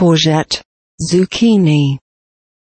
courgette, zucchini